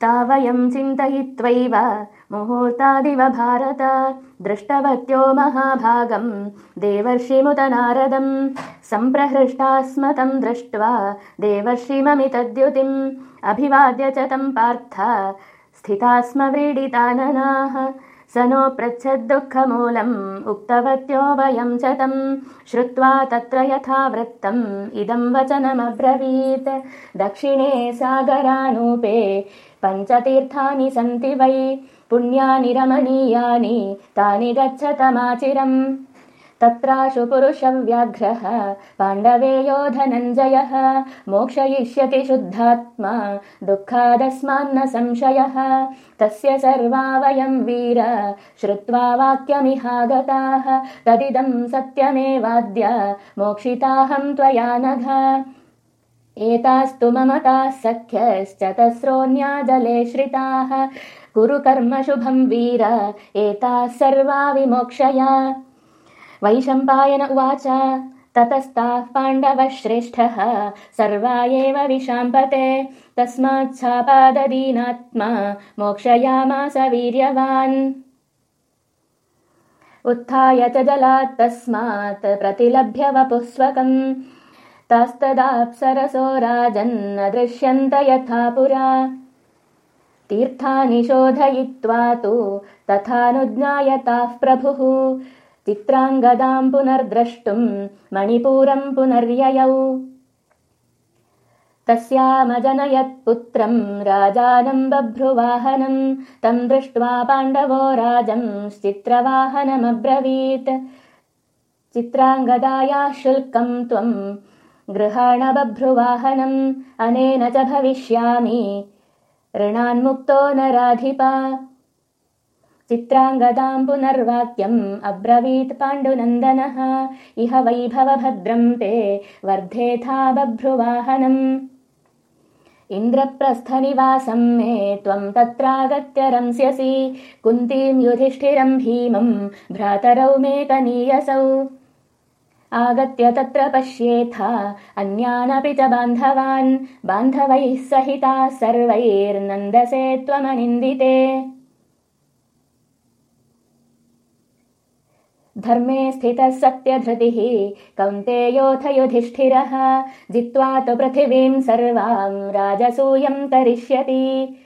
ता वयं चिन्तयित्वैव मुहूर्तादिव भारत। दृष्टवत्यो महाभागं देवर्षिमुत नारदम् सम्प्रहृष्टा स्म तं दृष्ट्वा देवर्षिममितद्युतिम्। अभिवाद्य च तं पार्थ स्थिता स्म व्रीडिताननाः स नो पृच्छद्दुःखमूलम् उक्तवत्यो वयं च तं। श्रुत्वा तत्र यथा वृत्तम् इदं वचनमब्रवीत्। दक्षिणे सागरानूपे पञ्चतीर्थानि सन्ति वै। पुण्यानि रमणीयानि तानि गच्छतमाचिरम्। तत्राशु पुरुषव्याघ्रः पाण्डवे यो धनञ्जयः। मोक्षयिष्यति शुद्धात्मा दुःखादस्मान्न संशयः। तस्य सर्वा वयं वीर श्रुत्वा वाक्यमिहागताः। तदिदं सत्यमेवाद्य मोक्षिताहं त्वया नघ एतास्तु ममताः सख्यश्च जले श्रिताः। कुरु कर्म शुभं वीर एताः सर्वा विमोक्षया। वैशम्पायन उवाच ततस्ताः पाण्डवः श्रेष्ठः सर्वा एव विशाम्पते। तस्माच्छापाददीनात्मा मोक्षयामास वीर्यवान्। उत्थाय च जलात् तस्मात् प्रतिलभ्य वपुस्वकम् तस्तदाप्सरसो राजन्न दृश्यन्त यथा पुरा। तीर्थानि शोधयित्वा तु तथानुज्ञायताः प्रभुः। चित्राङ्गदाम् पुनर्द्रष्टुम् तस्यामजनयत्पुत्रम् राजानम् बभ्रुवाहनम् तम् दृष्ट्वा पाण्डवो राजंश्चित्रवाहनमब्रवीत् चित्राङ्गदायाः शुल्कम् त्वम् गृहाण बभ्रुवाहनम् अनेन च भविष्यामि। ऋणान्मुक्तो न राधिपा। चित्राङ्गदाम् पुनर्वाक्यम् अब्रवीत् पाण्डुनन्दनः। इह वैभवभद्रम् ते वर्धेथा बभ्रुवाहनम्। इन्द्रप्रस्थनिवासम् मे त्वम् तत्रागत्य रंस्यसि। कुन्तीम् युधिष्ठिरम् भीमम् भ्रातरौ मे कनीयसौ आगत्य तत्र पश्येथा। अन्यानपि च बान्धवान्। बान्धवैः सहिताः सर्वैर्नन्दसे त्वमनिन्दिते। धर्मे स्थितः सत्यधृतिः। कौन्तेयोऽथ युधिष्ठिरः जित्वा तु पृथिवीम् सर्वाम् राजसूयम् तरिष्यति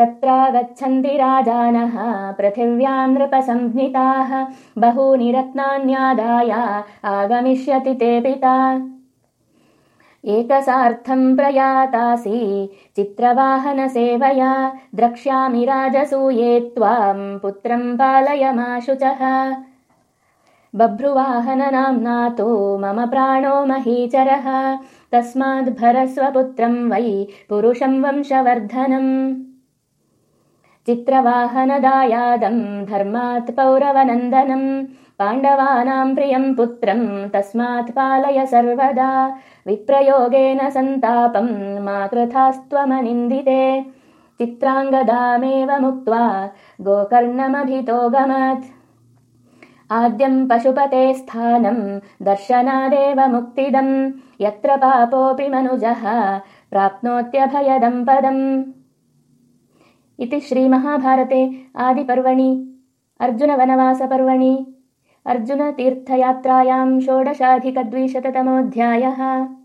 तत्रागच्छन्ति राजानः पृथिव्याम् नृपसंज्ञिताः बहूनि रत्नान्यादाय आगमिष्यति ते पिता। एकसार्थम् प्रयातासि चित्रवाहनसेवया द्रक्ष्यामि राजसूये त्वाम् पुत्रम् पालयमाशुचः बभ्रुवाहननाम्ना तु मम प्राणो महीचरः तस्माद्भरस्वपुत्रम् वै पुरुषम् वंशवर्धनम् चित्रवाहनदायादम् धर्मात् पौरवनन्दनम् पाण्डवानाम् प्रियम् पुत्रम् तस्मात् पालय सर्वदा। विप्रयोगेन सन्तापम् मा कृथास्त्वमनिन्दिते। चित्राङ्गदामेव मुक्त्वा गोकर्णमभितोगमत् आद्यम् पशुपते स्थानम् दर्शनादेव मुक्तिदम् यत्र पापोऽपि मनुजः प्राप्नोत्यभयदम् पदम् इति श्रीमहाभारते आदिपर्वणि। अर्जुनवनवासपर्वणि अर्जुनतीर्थयात्रायाम् षोडशाधिकद्विशततमोऽध्यायः